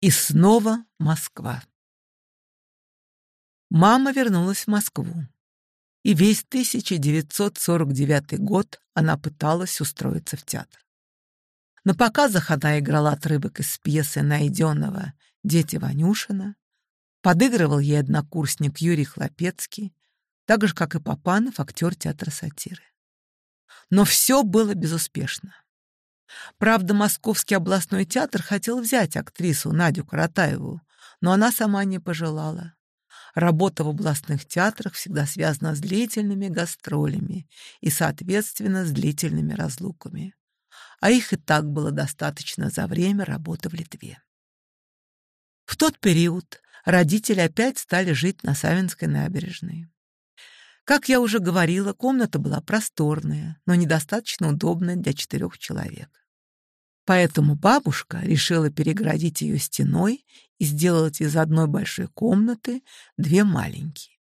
И снова Москва. Мама вернулась в Москву. И весь 1949 год она пыталась устроиться в театр. На показах она играла отрывок из пьесы Найденного «Дети Ванюшина», подыгрывал ей однокурсник Юрий Хлопецкий, так же, как и Папанов, актер театра сатиры. Но все было безуспешно. Правда, Московский областной театр хотел взять актрису Надю Каратаеву, но она сама не пожелала. Работа в областных театрах всегда связана с длительными гастролями и, соответственно, с длительными разлуками. А их и так было достаточно за время работы в Литве. В тот период родители опять стали жить на Савинской набережной. Как я уже говорила, комната была просторная, но недостаточно удобная для четырех человек. Поэтому бабушка решила переградить ее стеной и сделать из одной большой комнаты две маленькие.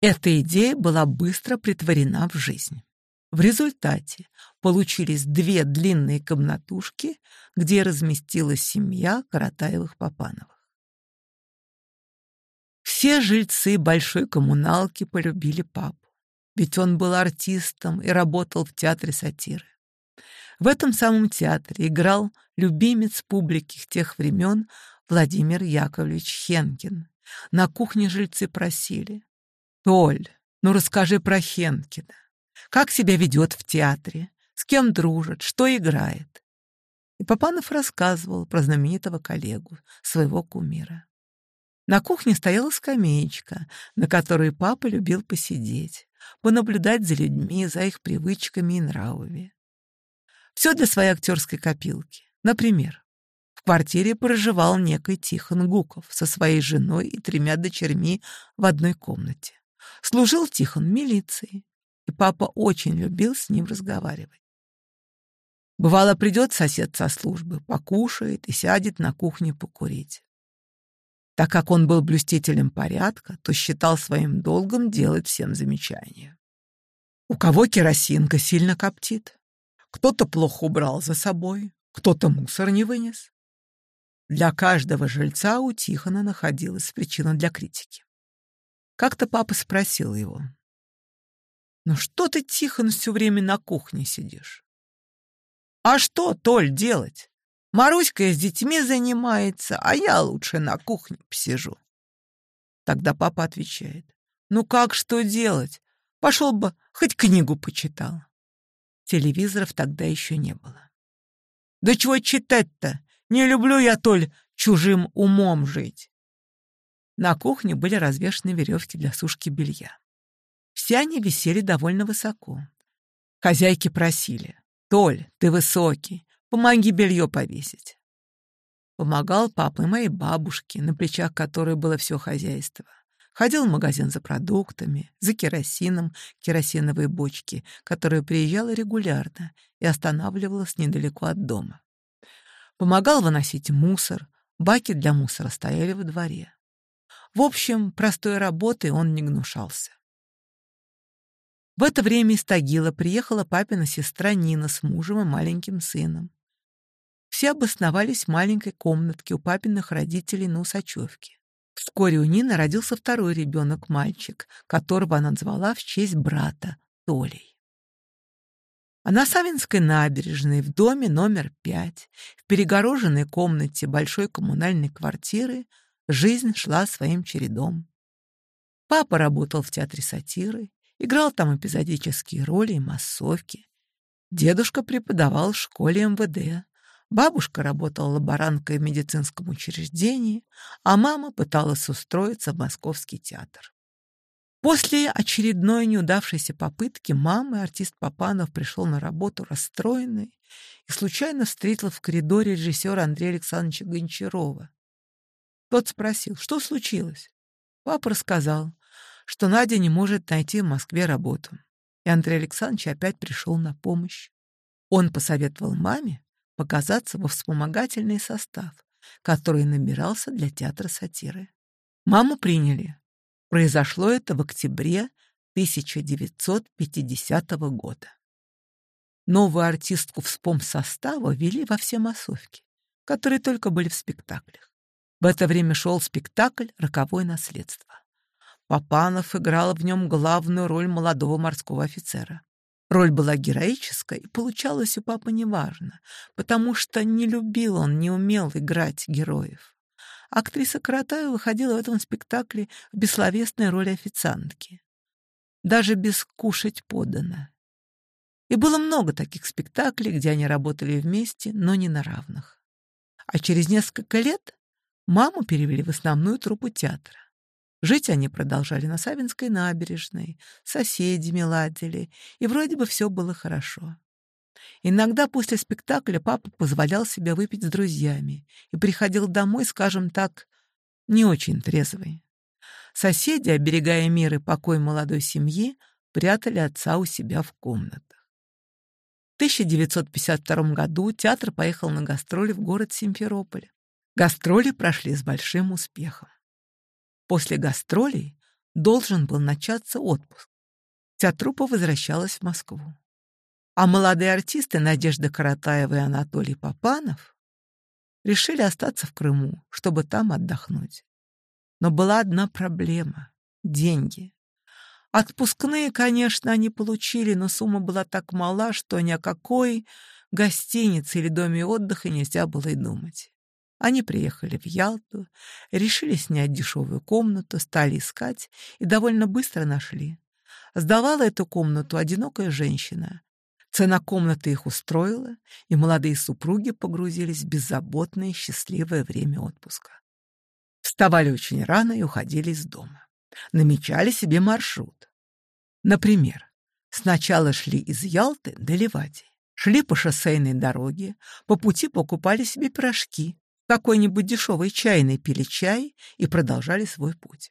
Эта идея была быстро притворена в жизнь. В результате получились две длинные комнатушки, где разместилась семья Каратаевых-Папановых. Все жильцы большой коммуналки полюбили папу, ведь он был артистом и работал в театре сатиры. В этом самом театре играл любимец публики тех времен Владимир Яковлевич Хенкин. На кухне жильцы просили. «Толь, ну расскажи про Хенкина. Как себя ведет в театре? С кем дружит? Что играет?» И Папанов рассказывал про знаменитого коллегу, своего кумира. На кухне стояла скамеечка, на которой папа любил посидеть, понаблюдать за людьми, за их привычками и нравами. Все для своей актерской копилки. Например, в квартире проживал некий Тихон Гуков со своей женой и тремя дочерьми в одной комнате. Служил Тихон милицией, и папа очень любил с ним разговаривать. Бывало, придет сосед со службы, покушает и сядет на кухне покурить. Так как он был блюстителем порядка, то считал своим долгом делать всем замечания. У кого керосинка сильно коптит, кто-то плохо убрал за собой, кто-то мусор не вынес. Для каждого жильца у Тихона находилась причина для критики. Как-то папа спросил его. «Ну что ты, Тихон, все время на кухне сидишь?» «А что, Толь, делать? Маруська с детьми занимается, а я лучше на кухне посижу. Тогда папа отвечает. Ну как что делать? Пошел бы, хоть книгу почитал. Телевизоров тогда еще не было. Да чего читать-то? Не люблю я, Толь, чужим умом жить. На кухне были развешаны веревки для сушки белья. Все они висели довольно высоко. Хозяйки просили. «Толь, ты высокий, Помоги белье повесить. Помогал папа и моей бабушке, на плечах которой было все хозяйство. Ходил в магазин за продуктами, за керосином, керосиновые бочки, которые приезжала регулярно и останавливалась недалеко от дома. Помогал выносить мусор, баки для мусора стояли во дворе. В общем, простой работы он не гнушался. В это время из Тагила приехала папина сестра Нина с мужем и маленьким сыном все обосновались в маленькой комнатке у папиных родителей на Усачевке. Вскоре у Нины родился второй ребенок, мальчик, которого она назвала в честь брата, Толей. А на Савинской набережной, в доме номер пять, в перегороженной комнате большой коммунальной квартиры, жизнь шла своим чередом. Папа работал в театре сатиры, играл там эпизодические роли и массовки. Дедушка преподавал в школе МВД. Бабушка работала лаборанткой в медицинском учреждении, а мама пыталась устроиться в Московский театр. После очередной неудавшейся попытки мамы артист Папанов пришел на работу расстроенный и случайно встретил в коридоре режиссера Андрея Александровича Гончарова. Тот спросил, что случилось? Папа рассказал, что Надя не может найти в Москве работу. И Андрей Александрович опять пришел на помощь. Он посоветовал маме показаться во вспомогательный состав, который набирался для театра сатиры. Маму приняли. Произошло это в октябре 1950 года. Новую артистку вспом состава вели во все массовки, которые только были в спектаклях. В это время шел спектакль «Роковое наследство». Папанов играл в нем главную роль молодого морского офицера. Роль была героическая, и получалось у папы неважно, потому что не любил он, не умел играть героев. Актриса Каратаева выходила в этом спектакле в бессловесной роли официантки. Даже без «кушать подано». И было много таких спектаклей, где они работали вместе, но не на равных. А через несколько лет маму перевели в основную труппу театра. Жить они продолжали на Савинской набережной, соседями ладили, и вроде бы все было хорошо. Иногда после спектакля папа позволял себя выпить с друзьями и приходил домой, скажем так, не очень трезвый. Соседи, оберегая мир и покой молодой семьи, прятали отца у себя в комнатах. В 1952 году театр поехал на гастроли в город Симферополь. Гастроли прошли с большим успехом. После гастролей должен был начаться отпуск. Вся труппа возвращалась в Москву. А молодые артисты Надежда Каратаева и Анатолий Попанов решили остаться в Крыму, чтобы там отдохнуть. Но была одна проблема — деньги. Отпускные, конечно, они получили, но сумма была так мала, что ни о какой гостинице или доме отдыха нельзя было и думать. Они приехали в Ялту, решили снять дешевую комнату, стали искать и довольно быстро нашли. Сдавала эту комнату одинокая женщина. Цена комнаты их устроила, и молодые супруги погрузились в беззаботное счастливое время отпуска. Вставали очень рано и уходили из дома. Намечали себе маршрут. Например, сначала шли из Ялты до Ливади. Шли по шоссейной дороге, по пути покупали себе пирожки, какой-нибудь дешевой чайной пили чай и продолжали свой путь.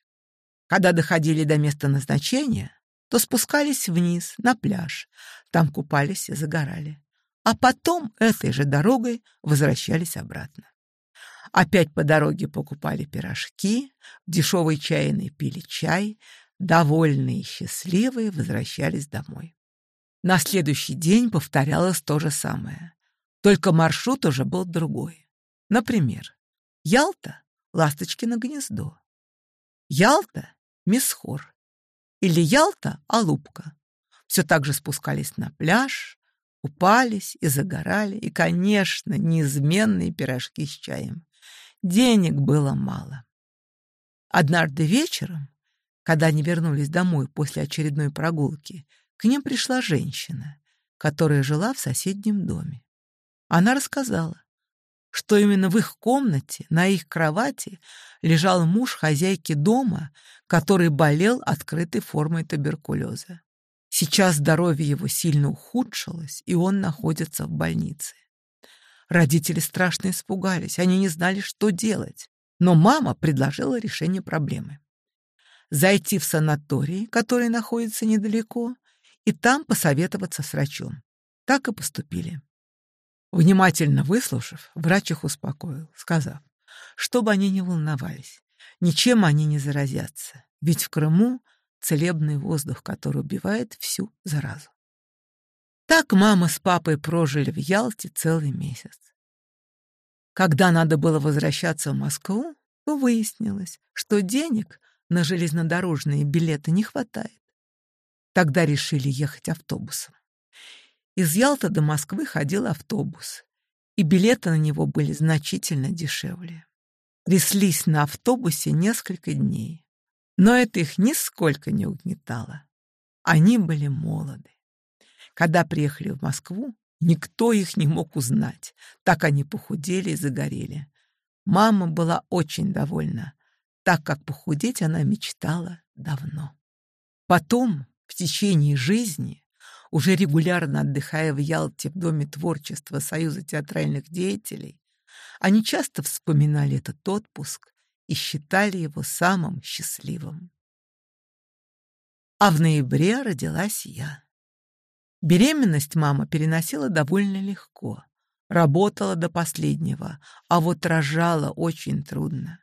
Когда доходили до места назначения, то спускались вниз, на пляж, там купались и загорали. А потом этой же дорогой возвращались обратно. Опять по дороге покупали пирожки, дешевый чайный пили чай, довольные и счастливые возвращались домой. На следующий день повторялось то же самое, только маршрут уже был другой. Например, Ялта — Ласточкино гнездо, Ялта — Мисхор или Ялта — алупка. Все так же спускались на пляж, купались и загорали, и, конечно, неизменные пирожки с чаем. Денег было мало. Однажды вечером, когда они вернулись домой после очередной прогулки, к ним пришла женщина, которая жила в соседнем доме. Она рассказала, что именно в их комнате, на их кровати, лежал муж хозяйки дома, который болел открытой формой туберкулеза. Сейчас здоровье его сильно ухудшилось, и он находится в больнице. Родители страшно испугались, они не знали, что делать. Но мама предложила решение проблемы. Зайти в санаторий, который находится недалеко, и там посоветоваться с врачом. Так и поступили. Внимательно выслушав, врач их успокоил, сказав, чтобы они не волновались, ничем они не заразятся, ведь в Крыму целебный воздух, который убивает всю заразу. Так мама с папой прожили в Ялте целый месяц. Когда надо было возвращаться в Москву, то выяснилось, что денег на железнодорожные билеты не хватает. Тогда решили ехать автобусом. Из Ялта до Москвы ходил автобус, и билеты на него были значительно дешевле. Тряслись на автобусе несколько дней, но это их нисколько не угнетало. Они были молоды. Когда приехали в Москву, никто их не мог узнать, так они похудели и загорели. Мама была очень довольна, так как похудеть она мечтала давно. Потом, в течение жизни, уже регулярно отдыхая в Ялте в Доме творчества Союза театральных деятелей, они часто вспоминали этот отпуск и считали его самым счастливым. А в ноябре родилась я. Беременность мама переносила довольно легко, работала до последнего, а вот рожала очень трудно.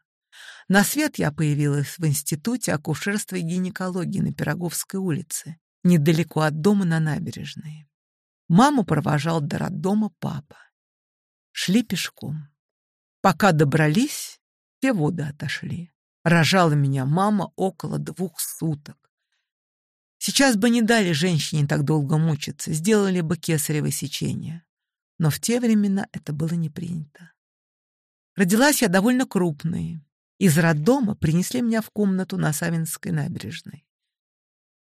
На свет я появилась в Институте акушерства и гинекологии на Пироговской улице недалеко от дома на набережной. Маму провожал до роддома папа. Шли пешком. Пока добрались, все воды отошли. Рожала меня мама около двух суток. Сейчас бы не дали женщине так долго мучиться, сделали бы кесарево сечение. Но в те времена это было не принято. Родилась я довольно крупной. Из роддома принесли меня в комнату на Савинской набережной.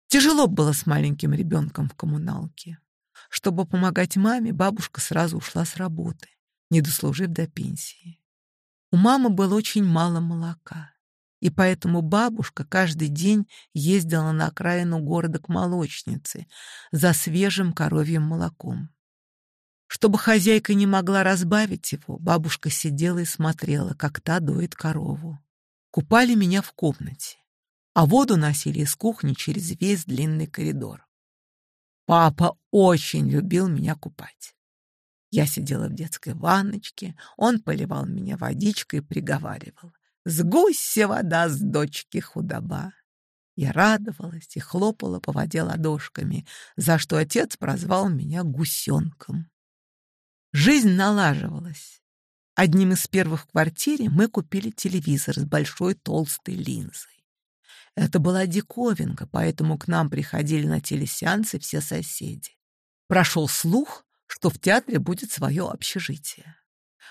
Тяжело было с маленьким ребенком в коммуналке. Чтобы помогать маме, бабушка сразу ушла с работы, не дослужив до пенсии. У мамы было очень мало молока, и поэтому бабушка каждый день ездила на окраину города к молочнице за свежим коровьим молоком. Чтобы хозяйка не могла разбавить его, бабушка сидела и смотрела, как та доит корову. Купали меня в комнате а воду носили из кухни через весь длинный коридор. Папа очень любил меня купать. Я сидела в детской ванночке, он поливал меня водичкой и приговаривал. «Сгусь вода с дочки худоба!» Я радовалась и хлопала по воде ладошками, за что отец прозвал меня гусенком. Жизнь налаживалась. Одним из первых в квартире мы купили телевизор с большой толстой линзой. Это была диковинка, поэтому к нам приходили на телесеансы все соседи. Прошел слух, что в театре будет свое общежитие.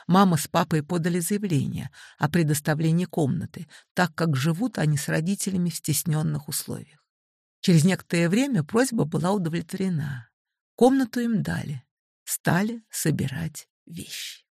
Мама с папой подали заявление о предоставлении комнаты, так как живут они с родителями в стесненных условиях. Через некоторое время просьба была удовлетворена. Комнату им дали. Стали собирать вещи.